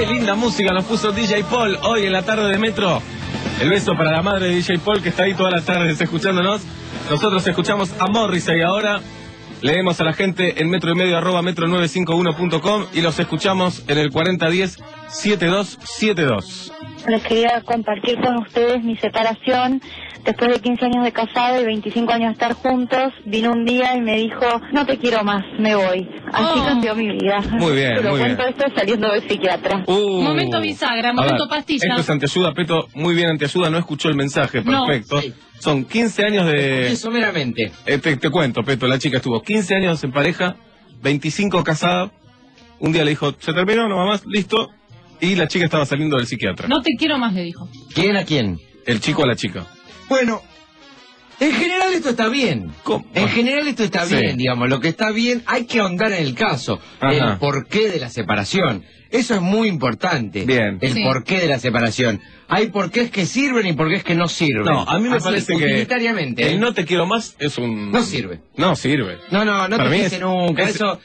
Qué linda música nos puso DJ Paul hoy en la tarde de Metro. El beso para la madre de DJ Paul que está ahí todas las tardes escuchándonos. Nosotros escuchamos a Morrissey ahora. Leemos a la gente en metro y medio arroba metro951.com y los escuchamos en el 4010-7272. Les quería compartir con ustedes mi separación. Después de 15 años de casado y 25 años de estar juntos, vino un día y me dijo, no te quiero más, me voy. Así Oh. cambió mi vida. Muy bien, Pero muy cuento esto saliendo del psiquiatra. Uh. Momento bisagra, momento ver, pastilla. Esto es anteayuda, Peto. Muy bien, anteayuda. No escuchó el mensaje. No. Perfecto. Sí. Son 15 años de. Eso meramente. Eh, te, te cuento, Peto. La chica estuvo 15 años en pareja, 25 casada. Un día le dijo, se terminó, no va más, listo. Y la chica estaba saliendo del psiquiatra. No te quiero más, le dijo. ¿Quién a quién? El chico a la chica. Bueno, en general esto está bien. ¿Cómo? En general esto está Sí. bien, digamos. Lo que está bien, hay que ahondar en el caso. Ajá. El porqué de la separación. Eso es muy importante. Bien. El Sí. porqué de la separación. Hay porqués que sirven y porqués que no sirven. No, a mí me Así, parece que el no te quiero más es un... No sirve. No sirve. No, no, no Para te es- nunca. es- Eso.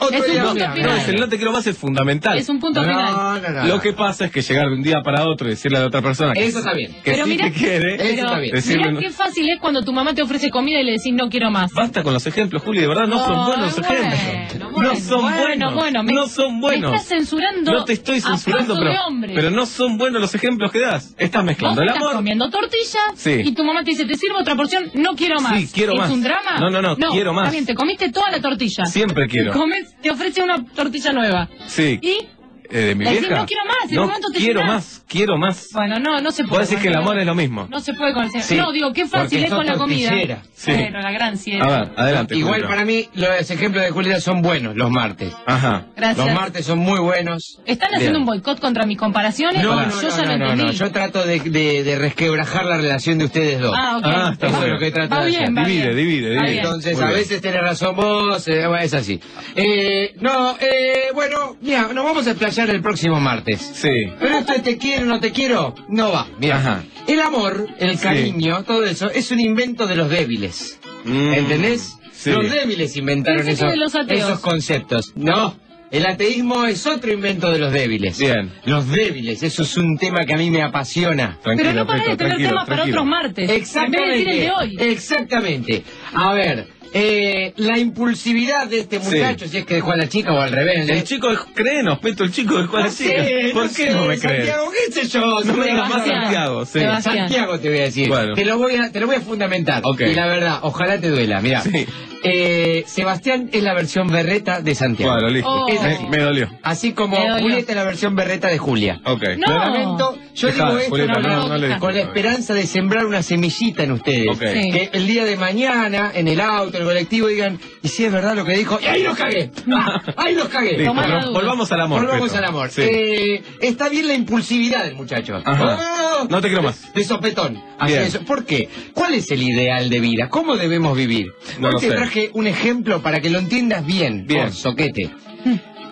Otro Es un punto final. No, es el no te quiero más es fundamental. Es un punto final. No, no, no. Lo que pasa es que llegar de un día para otro y decirle a la otra persona que, Eso está bien. que Pero sí mira- te quiere, Eso está bien. Decirle mirá qué fácil es cuando tu mamá te ofrece comida y le decís no quiero más. Basta con los ejemplos, Juli, de verdad no son buenos bueno, ejemplos. bueno, no son bueno, buenos. bueno, me- no son buenos. Me estás censurando. No te estoy censurando, pero, hombre. pero no son buenos los ejemplos que das. Estás mezclando el estás amor. comiendo tortilla Sí. y tu mamá te dice, te sirvo otra porción, no quiero más. Sí, quiero ¿Es más. un drama? No, no, no, quiero más. Está bien, te comiste toda la tortilla. Siempre quiero. Comes, te ofrece una tortilla nueva. Sí. Y, Eh, de mi Le decís, vieja. no quiero más, en No un momento te quiero llenás. más, quiero más. bueno, no, no se puede. Vos decís que el amor es lo mismo. No se puede conocer. Sí, no, digo, qué fácil porque es con la comida. Sí. Pero la gran sí es. A ver, adelante. Igual Julio. para mí los ejemplos de Julieta son buenos los martes. Ajá. Gracias. Los martes son muy buenos. ¿Están haciendo Bien. un boicot contra mis comparaciones? No, Yo no, ya no, lo no, no, entendí. no. Yo trato de, de, de resquebrajar la relación de ustedes dos. Ah, ok. Ah, está Eso es bueno. lo que trato Va de hacer. bien, va Divide, bien. divide, divide. Entonces, Muy a bien. veces tenés razón vos, eh, es así. Eh, no, eh, bueno, mira, nos vamos a explayar el próximo martes. Sí. Pero esto de te quiero, no te quiero, no va. Mira, Ajá. el amor, el Sí. cariño, todo eso, es un invento de los débiles. Mm, ¿Entendés? Sí. Los débiles inventaron esos, los conceptos. No, el ateísmo es otro invento de los débiles. Bien. Los débiles, eso es un tema que a mí me apasiona. Tranquilo, Pero no de tener tranquilo, temas para otros martes. En vez de decir el Exactamente. de hoy. Exactamente. A ver, eh, la impulsividad de este Sí. muchacho, si es que dejó a la chica o al revés. El ¿eh? chico, créenos, Peto, el chico dejó a la No chica. ¿Por no qué sé, no me crees? Santiago, qué sé yo. No me digas más. Santiago, sí. Sebastián. Santiago te voy a decir. Bueno. Te, lo voy a, te lo voy a fundamentar. Y la verdad, ojalá te duela. Mira, Sí. eh, Sebastián es la versión berreta de Santiago. Bueno, listo. Oh. Me, me dolió. Así como dolió. Julieta es la versión berreta de Julia. Ok. No. Lo lamento. Yo Dejá, digo esto Julieta, con, no, la, no le con con la discutas. esperanza de sembrar una semillita en ustedes. Sí. Que el día de mañana, en el auto, en el colectivo, digan, y si es verdad lo que dijo, y ahí los cagué. Ah, ahí los cagué. Listo, volvamos al amor. Volvamos al amor. Sí. Eh, está bien la impulsividad del muchacho. Oh, No te quiero más. De sopetón. Eso. ¿Por qué? ¿Cuál es el ideal de vida? ¿Cómo debemos vivir? No Hoy te sé. traje un ejemplo para que lo entiendas bien, Bien. vos, soquete.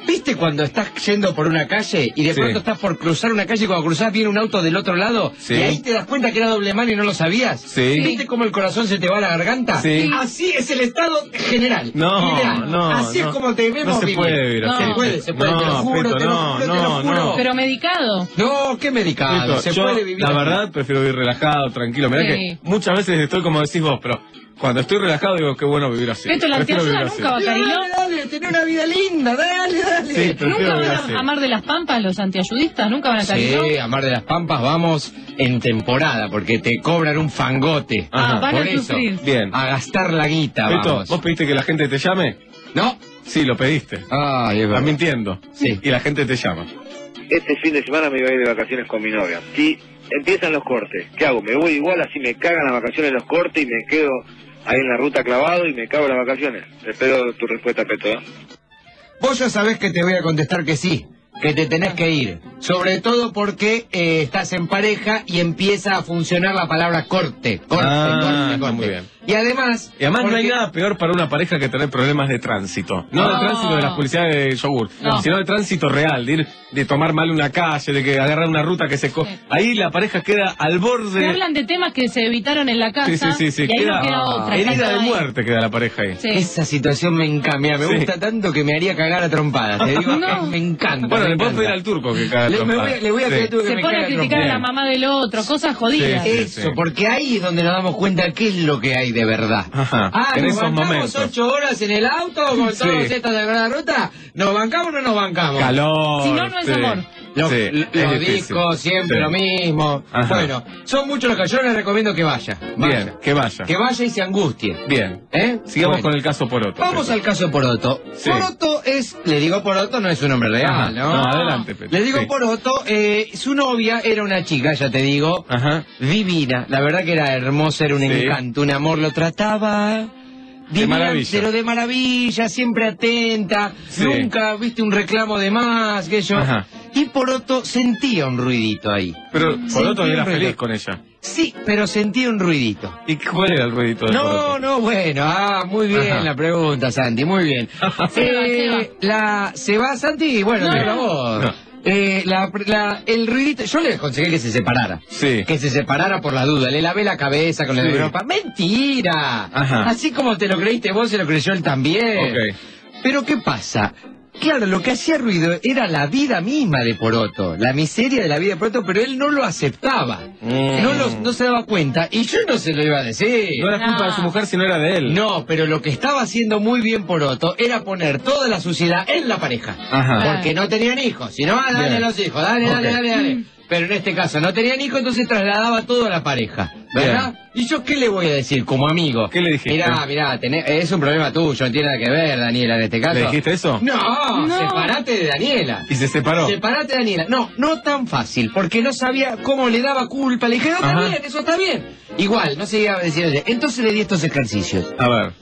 ¿Viste cuando estás yendo por una calle y de Sí. pronto estás por cruzar una calle y cuando cruzás viene un auto del otro lado Sí. y ahí te das cuenta que era doble mano y no lo sabías? Sí. ¿Viste cómo el corazón se te va a la garganta? Sí. Así es el estado general. No, Ideal. no. Así no. es como debemos No se vivir. puede vivir. No. Se puede, se puede, no, te lo juro, Peto, te lo no, juro, te lo no, juro. no. Pero medicado. No, qué medicado. Peto, se yo, puede vivir. la verdad, prefiero vivir relajado, tranquilo. Mirá Sí. que muchas veces estoy como decís vos, pero cuando estoy relajado digo, qué bueno vivir así. Peto, la nunca va a Dale, tener una vida linda, dale, dale. Sí, ¿Nunca van a Amar de las Pampas los antiayudistas? ¿Nunca van a Cariló? Sí, a Mar de las Pampas vamos en temporada porque te cobran un fangote. Ajá. Ah, van a Por eso. Bien. a gastar la guita, vamos. ¿vos pediste que la gente te llame? ¿No? Sí, lo pediste. Ay, es verdad. mintiendo. Sí. Y la gente te llama. Este fin de semana me iba a ir de vacaciones con mi novia. Si empiezan los cortes, ¿qué hago? Me voy igual, así me cagan las vacaciones los cortes y me quedo ahí en la ruta clavado y me cago en las vacaciones. Espero tu respuesta, Peto. ¿eh? Vos ya sabés que te voy a contestar que sí, que te tenés que ir. Sobre todo porque eh, estás en pareja y empieza a funcionar la palabra corte. Corte, Ah, corte, corte. muy bien. Y además. Y además no hay nada peor para una pareja que tener problemas de tránsito. No, de tránsito de las publicidades de yogur, No. sino de tránsito real, de ir, de tomar mal una calle, de que agarrar una ruta que se... co- Sí. Ahí la pareja queda al borde... Se hablan de temas que se evitaron en la casa. Sí, sí, sí, sí. Y ahí Queda, no queda otra. herida de ahí. muerte queda la pareja ahí. Sí. Esa situación me encanta, me Sí. gusta tanto que me haría cagar a trompadas. Te digo, No. me encanta. Bueno, me le puedo pedir al turco que caga Le, me voy, a- le voy a Sí. pedir tú que Se me pone a criticar a la mamá del otro, cosas jodidas. Sí, sí. Eso, porque ahí es donde nos damos cuenta qué es lo que hay de verdad. Ajá, Ah, en ¿nos esos bancamos momentos. ocho horas en el auto con Sí. todos estos de la ruta? ¿Nos bancamos o no nos bancamos? Calor. Si no, no es sí. amor. Los, Sí, siempre Sí. lo mismo. Ajá. Bueno, son muchos los que yo les recomiendo que vaya. vaya. Bien, que vaya. Que vaya y se angustie. Bien. ¿Eh? Sigamos Bueno. con el caso Poroto. Vamos al caso Poroto. Sí. Poroto es, le digo Poroto, no es un nombre real. ¿no? No, adelante, Pepe. Le digo. Poroto, eh, su novia era una chica, ya te digo, Ajá. divina. La verdad que era hermosa, era un encanto, un amor, lo trataba. Divina, maravilla. Pero de maravilla, siempre atenta, Sí. nunca viste un reclamo de más, que yo. Ajá. Y Poroto sentía un ruidito ahí. Pero Poroto era feliz con ella. Sí, pero sentía un ruidito. ¿Y cuál era el ruidito de No, Poroto? no, bueno, ah, muy bien Ajá. la pregunta, Santi, muy bien. Se va, se va. La, ¿Se va, Santi? Bueno, te. No. Eh, la, la- el ruidito, yo le aconsejé que se separara. Sí. Que se separara por la duda. Le lavé la cabeza con la Sí. de Europa. ¡Mentira! Ajá. Así como te lo creíste vos, se lo creyó él también. Pero ¿qué pasa? Claro, lo que hacía ruido era la vida misma de Poroto, la miseria de la vida de Poroto, pero él no lo aceptaba. Mm. No, lo- no se daba cuenta y yo no se lo iba a decir. No era culpa No. de su mujer, sino era de él. No, pero lo que estaba haciendo muy bien Poroto era poner toda la suciedad en la pareja. Ajá. Porque no tenían hijos. Si no, ah, dale Bien. a los hijos, dale, dale, dale, dale. Pero en este caso no tenían hijos, entonces trasladaba todo a la pareja. ¿Verdad? ¿Y yo qué le voy a decir como amigo? ¿Qué le dijiste? Mirá, mirá, tenés- es un problema tuyo, no tiene nada que ver, Daniela, en este caso. ¿Le dijiste eso? No, No. separate de Daniela. Y se separó. Separate de Daniela. No, no tan fácil, porque no sabía cómo le daba culpa. Le dije, no, está Ajá. bien, eso está bien. Igual, no se iba a decir. Entonces le di estos ejercicios. A ver.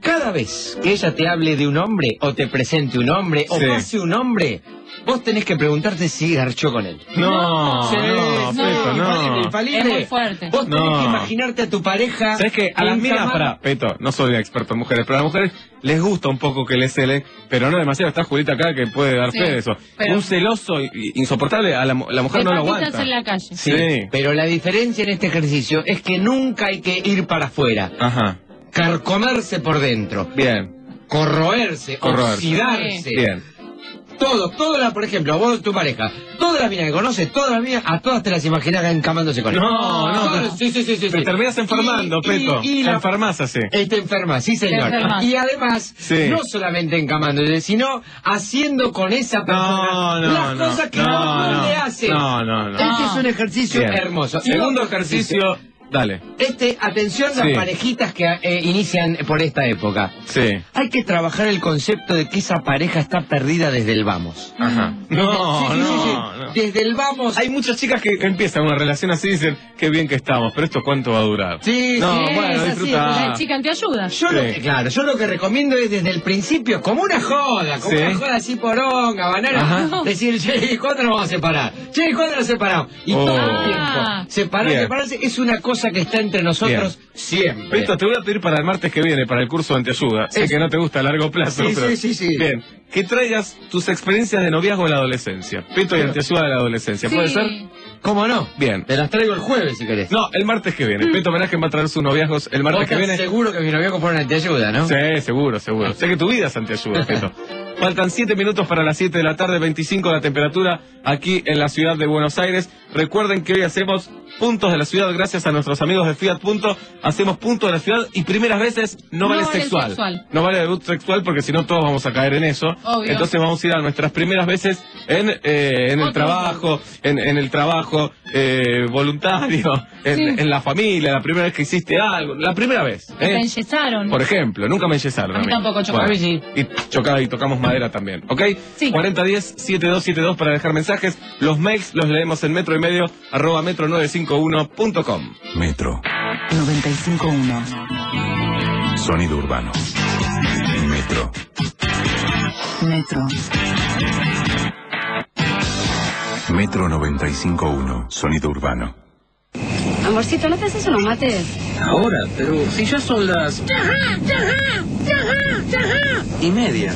Cada vez que ella te hable de un hombre, o te presente un hombre, o Sí. pase un hombre, vos tenés que preguntarte si garchó con él. No, Sí, no, sí, Peto, no. infalible, infalible. Es muy fuerte. Vos tenés No. que imaginarte a tu pareja. ¿Sabes qué? A las minas, Peto, no soy experto en mujeres, pero a las mujeres les gusta un poco que les cele, pero no demasiado. Está Julita acá que puede dar Sí, fe de eso. pero- Un celoso insoportable, a la, la mujer De no lo aguanta. en la calle. Sí. Pero la diferencia en este ejercicio es que nunca hay que ir para afuera. Ajá. Carcomerse por dentro. Bien, Corroerse, Corroerse. oxidarse. bien. Todo, todas las, por ejemplo, vos, tu pareja, todas las minas que conoces, todas las minas, a todas te las imaginas encamándose con él. No, no, Todas, sí, sí, sí, sí. Te sí. terminas enfermando, Y- Peto. Y, y la la enfermas así. Está enferma, sí señor. Te enfermas. Y además, Sí. no solamente encamándose, sino haciendo con esa persona No, no, las no. cosas que no, no, no, le hace. No, no, no. Este es un ejercicio Bien. hermoso. Segundo ejercicio, dale. Este, atención las Sí. parejitas que eh, inician por esta época. Sí. Hay que trabajar el concepto de que esa pareja está perdida desde el vamos. Ajá. No, Sí, sí, sí, sí. no, no. Desde el vamos. Hay muchas chicas que empiezan una relación así y dicen, qué bien que estamos, pero esto cuánto va a durar. Sí, No, sí, bueno, es así, disfruta. La chica te ayuda. Yo lo que, claro, yo lo que recomiendo es desde el principio, como una joda, como Sí. una joda así poronga, banana, Ajá. decir, che, ¿cuándo nos vamos a separar? Che, ¿cuándo nos separamos? Y Oh. todo el tiempo. Separar, Bien. separarse es una cosa que está entre nosotros siempre. Peto, te voy a pedir para el martes que viene, para el curso de Anteayuda. Sé Es- que no te gusta a largo plazo. Sí, pero- sí, sí, sí. Bien, que traigas tus experiencias de noviazgo en la adolescencia. Peto y Anteayuda de la adolescencia. ¿Puede Sí. ser? ¿Cómo no? Bien. Te las traigo el jueves si querés. No, el martes que viene. Peto Homenaje va a traer sus noviazgos el martes que viene. seguro que mi novio fueron te ayuda, ¿no? Sí, seguro, seguro. Sé que tu vida es anteayuda, Peto. Faltan 7 minutos para las 7 de la tarde, 25 la temperatura aquí en la ciudad de Buenos Aires. Recuerden que hoy hacemos puntos de la ciudad gracias a nuestros amigos de Fiat Punto. Hacemos puntos de la ciudad y primeras veces no, No vale vale sexual. sexual. No vale debut sexual porque si no todos vamos a caer en eso. Obvio. Entonces vamos a ir a nuestras primeras veces en, eh, en el trabajo, en, en el trabajo eh, voluntario, en, Sí. en la familia, la primera vez que hiciste algo, la primera vez. ¿eh? enyesaron. Por ejemplo, nunca me enyesaron. A mí tampoco, chocó. A mí sí. Y chocaba y tocamos madera también, ¿ok? Sí. 4010-7272 para dejar mensajes. Los mails los leemos en metro y medio, arroba metro951.com. Metro. 95.1. Sonido urbano. Metro. Metro. Metro 95.1, sonido urbano. Amorcito, ¿no te haces unos mates? Ahora, pero si ya son las... Y media.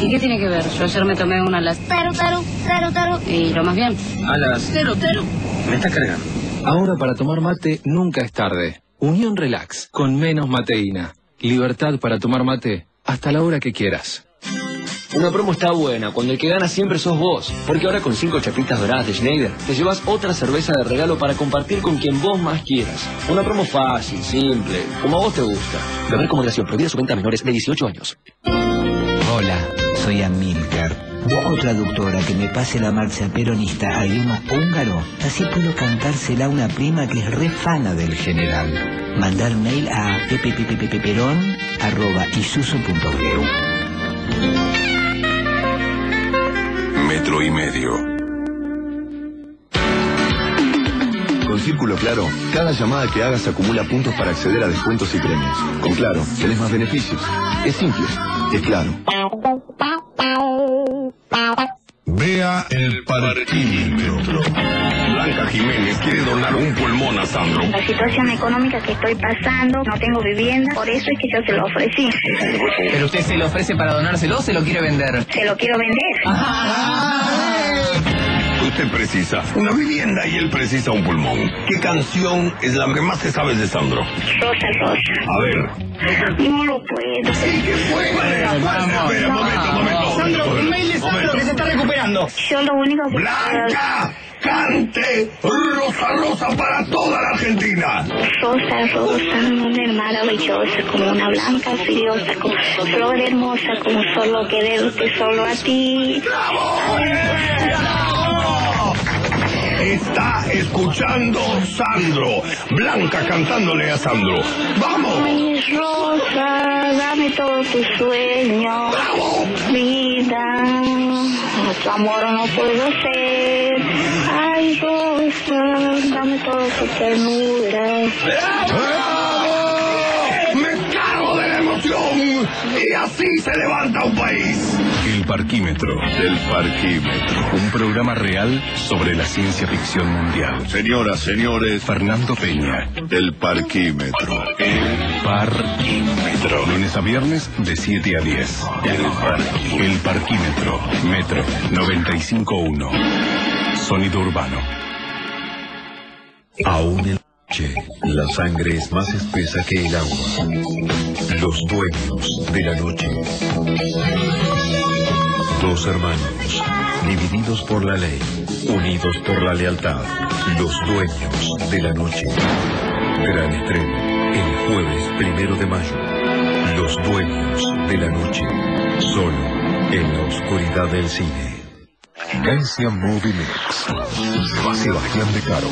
¿Y qué tiene que ver? Yo ayer me tomé una a las... Taro, taro, taro, taro. Y lo más bien. A las... Tero, tero. Me está cargando. Ahora para tomar mate nunca es tarde. Unión Relax, con menos mateína. Libertad para tomar mate hasta la hora que quieras. Una promo está buena, cuando el que gana siempre sos vos. Porque ahora con cinco chapitas doradas de Schneider, te llevas otra cerveza de regalo para compartir con quien vos más quieras. Una promo fácil, simple, como a vos te gusta. Beber con moderación, prohibida su venta a menores de 18 años. Hola, soy Amilcar. Busco traductora que me pase la marcha peronista al idioma húngaro. Así puedo cantársela a una prima que es re fana del general. Mandar mail a pepepepeperon.isuso.eu. Metro y medio. Con Círculo Claro, cada llamada que hagas acumula puntos para acceder a descuentos y premios. Con Claro, tenés más beneficios. Es simple, es claro. Vea el parquímetro. Blanca Jiménez quiere donar un pulmón a Sandro. La situación económica que estoy pasando, no tengo vivienda, por eso es que yo se lo ofrecí. ¿Pero usted se lo ofrece para donárselo o se lo quiere vender? Se lo quiero vender. Usted precisa una vivienda y él precisa un pulmón. ¿Qué canción es la que más te sabes de Sandro? Rosa, rosa. A ver. No lo puedo. Sí, ¿qué fue? Vamos, Espera, momento, momento. Sandro, un mail de Sandro que se está recuperando. Yo lo único que... ¡Blanca! ¡Cante! ¡Rosa, rosa para toda la Argentina! Rosa, rosa, mujer maravillosa, como una blanca furiosa, como flor hermosa, como solo quererte solo a ti. Está escuchando Sandro. Blanca cantándole a Sandro. ¡Vamos! Ay, Rosa, dame todo tu sueño. Vida, tu amor no puedo ser. Ay, Rosa, dame todo tu ternura. ¡Me cago de la emoción! Y así se levanta un país. El Parquímetro. El Parquímetro. Un programa real sobre la ciencia ficción mundial. Señoras, señores. Fernando Peña. El Parquímetro. El Parquímetro. Lunes a viernes de 7 a 10. El Parquímetro. El Parquímetro. Metro 95.1. Sonido urbano. Aún en la noche, la sangre es más espesa que el agua. Los dueños de la noche. Dos hermanos, divididos por la ley, unidos por la lealtad. Los dueños de la noche. Gran estreno, el jueves primero de mayo. Los dueños de la noche. Solo en la oscuridad del cine. Gancia Movie Mix. Sebastián De Caro.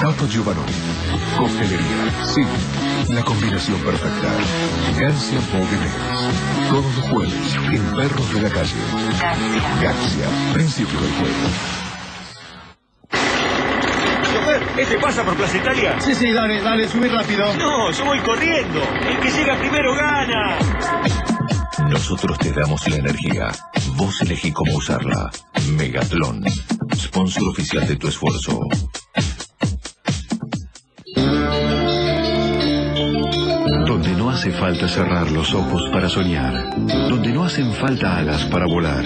Tato Giovanni. Coctelería. Sí, la combinación perfecta. Gancia Movie Mix. Todos los jueves en Perros de la Calle. Gancia. Principio del juego. ¿Este pasa por Plaza Italia? Sí, sí, dale, dale, sube rápido. No, yo voy corriendo. El que llega primero gana. Nosotros te damos la energía. Vos elegí cómo usarla. Megatlón. Sponsor oficial de tu esfuerzo. Donde no hace falta cerrar los ojos para soñar. Donde no hacen falta alas para volar.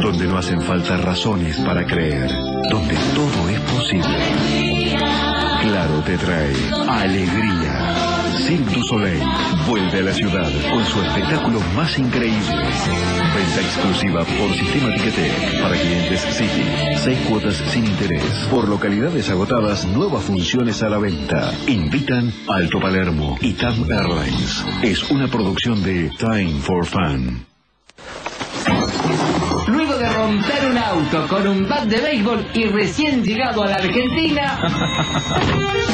Donde no hacen falta razones para creer. Donde todo es posible. Claro te trae alegría. Cirque du Soleil vuelve a la ciudad con su espectáculo más increíble. Venta exclusiva por Sistema Ticketek para clientes City. Seis cuotas sin interés. Por localidades agotadas, nuevas funciones a la venta. Invitan Alto Palermo y TAM Airlines. Es una producción de Time for Fun. Romper un auto con un bat de béisbol y recién llegado a la Argentina,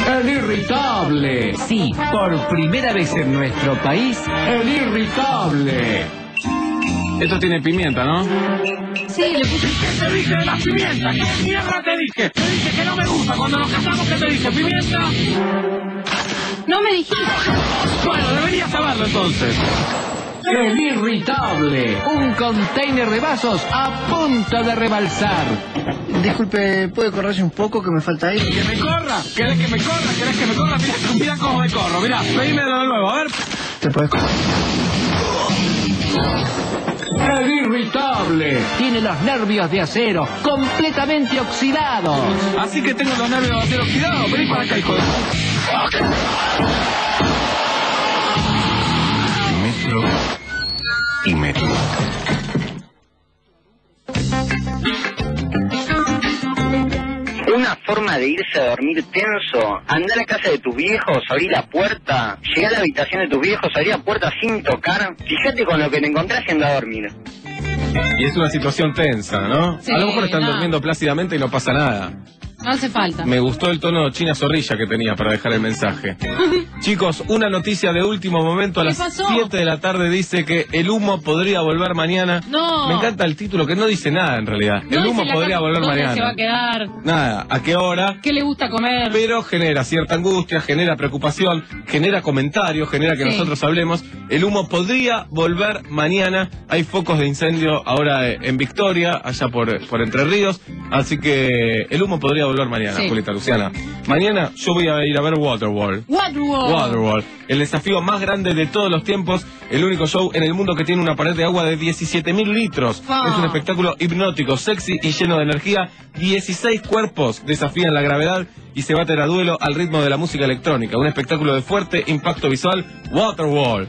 el irritable. Sí, por primera vez en nuestro país, el irritable. Esto tiene pimienta, ¿no? Sí, le puse... ¿Qué te dije de la pimienta? ¿Qué mierda te dije? Te dije que no me gusta. Cuando nos casamos, ¿qué te dije? ¿Pimienta? No me dijiste. Bueno, deberías saberlo entonces. El irritable. Un container de vasos a punto de rebalsar. Disculpe, ¿puede correrse un poco que me falta aire? ¡Que me corra! ¿Querés que me corra? ¿Querés que me corra? Mira, mira cómo me corro. Mira, pedímelo de nuevo. A ver. Te puedes correr. El irritable. Tiene los nervios de acero completamente oxidados. Así que tengo los nervios de acero oxidados. Vení para acá, hijo de... Metro y metro. Una forma de irse a dormir tenso, andar a casa de tus viejos, abrir la puerta, llegar a la habitación de tus viejos, abrir la puerta sin tocar. Fíjate con lo que te encontrás y anda a dormir. Y es una situación tensa, ¿no? Sí, a lo mejor están no. durmiendo plácidamente y no pasa nada. No hace falta. Me gustó el tono China Zorrilla que tenía para dejar el mensaje. Chicos, una noticia de último momento a ¿Qué las pasó? 7 de la tarde dice que el humo podría volver mañana. No. Me encanta el título que no dice nada en realidad. No el humo podría volver dónde mañana. se va a quedar? Nada, a qué hora. ¿Qué le gusta comer? Pero genera cierta angustia, genera preocupación, genera comentarios, genera que Sí. nosotros hablemos. El humo podría volver mañana. Hay focos de incendio ahora eh, en Victoria, allá por, por Entre Ríos. Así que el humo podría volver mañana, Sí. Julieta Luciana. Mañana yo voy a ir a ver Waterworld. Waterworld. Waterworld, el desafío más grande de todos los tiempos, el único show en el mundo que tiene una pared de agua de 17.000 litros. Es un espectáculo hipnótico, sexy y lleno de energía. 16 cuerpos desafían la gravedad y se baten a duelo al ritmo de la música electrónica. Un espectáculo de fuerte impacto visual, Waterworld.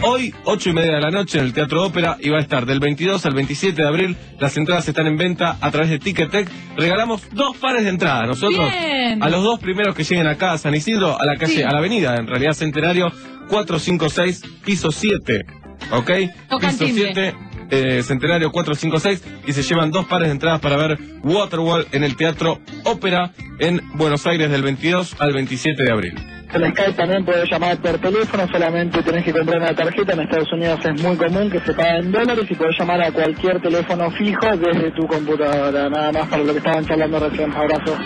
Hoy, ocho y media de la noche, en el Teatro Ópera, y va a estar del 22 al 27 de abril. Las entradas están en venta a través de Ticketek. Regalamos dos pares de entradas. Nosotros, Bien. a los dos primeros que lleguen acá a San Isidro, a la calle, Sí. a la avenida, en realidad Centenario 456, piso 7. ¿Ok? Tocan piso timbre. 7. eh, Centenario 456 y se llevan dos pares de entradas para ver Waterworld en el Teatro Ópera en Buenos Aires del 22 al 27 de abril. El Skype también puede llamar por teléfono, solamente tenés que comprar una tarjeta. En Estados Unidos es muy común que se paga en dólares y puedes llamar a cualquier teléfono fijo desde tu computadora. Nada más para lo que estaban charlando recién. Abrazo.